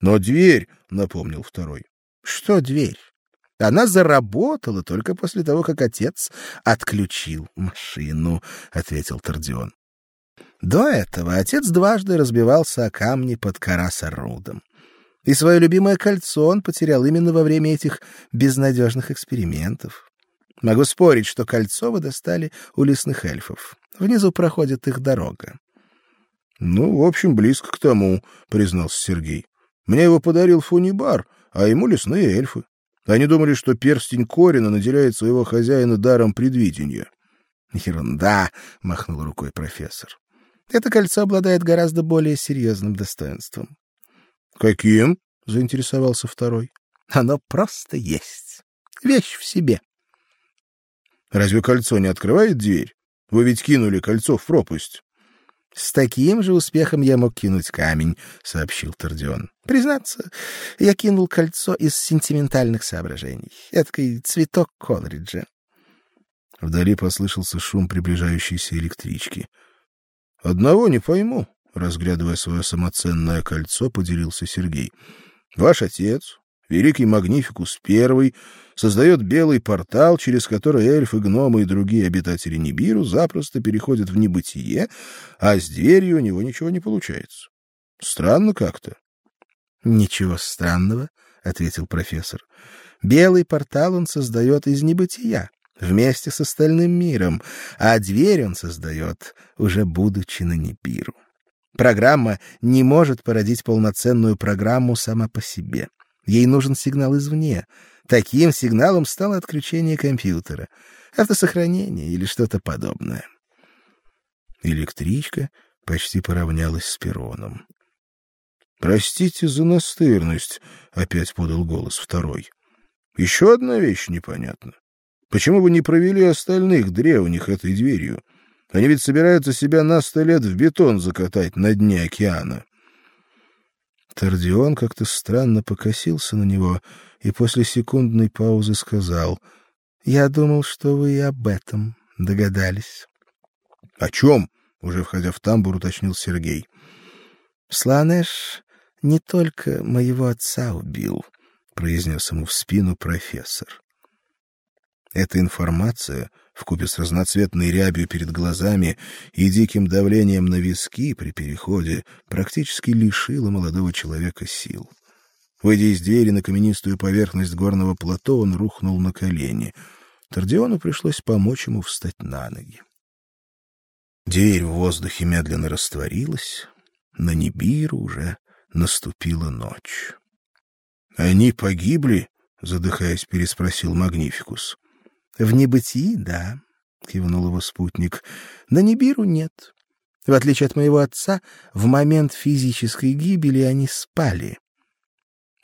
Но дверь, напомнил второй. Что дверь? Она заработала только после того, как отец отключил машину, ответил Тордион. До этого отец дважды разбивался о камни под Карасарудом. И свое любимое кольцо он потерял именно во время этих безнадежных экспериментов. Могу спорить, что кольцо вы достали у лесных эльфов. Внизу проходит их дорога. Ну, в общем, близко к тому, признался Сергей. Мне его подарил Фунибар, а ему лесные эльфы. Они думали, что перстень Корина наделяет своего хозяина даром предвидения. Ерунда, махнул рукой профессор. Это кольцо обладает гораздо более серьезным достоинством. Каким? заинтересовался второй. Оно просто есть. Вещь в себе. Разве кольцо не открывает дверь? Вы ведь кинули кольцо в пропасть. С таким же успехом я мог кинуть камень, сообщил Тордион. Признаться, я кинул кольцо из сентиментальных соображений. Эдакий цветок Колриджа. Вдали послышался шум приближающейся электрички. Одного не пойму, разглядывая свое самоценное кольцо, поделился Сергей. Ваш отец, великий Магнификус I, создает белый портал, через который эльфы, гномы и другие обитатели Нибиру запросто переходят в небытие, а с дверью у него ничего не получается. Странно как-то. Ничего странного, ответил профессор. Белый портал он создает из небытия вместе с остальным миром, а дверь он создает уже будучи на Нибиру. Программа не может породить полноценную программу сама по себе. Ей нужен сигнал извне. Таким сигналом стало отключение компьютера, автосохранение или что-то подобное. Электричка почти поравнялась с перроном. Простите за настырность, опять подал голос второй. Еще одна вещь непонятна. Почему вы не провели остальных древних этой дверью? Они ведь собираются себя на сто лет в бетон закатать на дне океана. Тардион как-то странно покосился на него и после секундной паузы сказал: "Я думал, что вы и об этом догадались". "О чем?» — уже входя в тамбур, уточнил Сергей. "Сланеш не только моего отца убил", произнес ему в спину профессор. Эта информация вкупе с разноцветной рябью перед глазами и диким давлением на виски при переходе практически лишила молодого человека сил. Выйдя из двери на каменистую поверхность горного плато, он рухнул на колени. Тардиону пришлось помочь ему встать на ноги. Дверь в воздухе медленно растворилась, на Нибиру уже наступила ночь. Они погибли, задыхаясь, переспросил Магнификус. В небытии, да, кивнул его спутник. На Нибиру нет. В отличие от моего отца, в момент физической гибели они спали.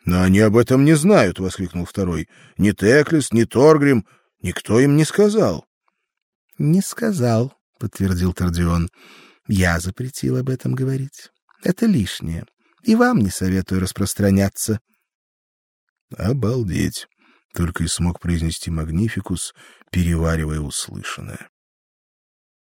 Но они об этом не знают, воскликнул второй. Ни Теклис, ни Торгрим, никто им не сказал. Не сказал, подтвердил Тордион. Я запретил об этом говорить. Это лишнее. И вам не советую распространяться. Обалдеть только и смог произнести Магнификус, переваривая услышанное.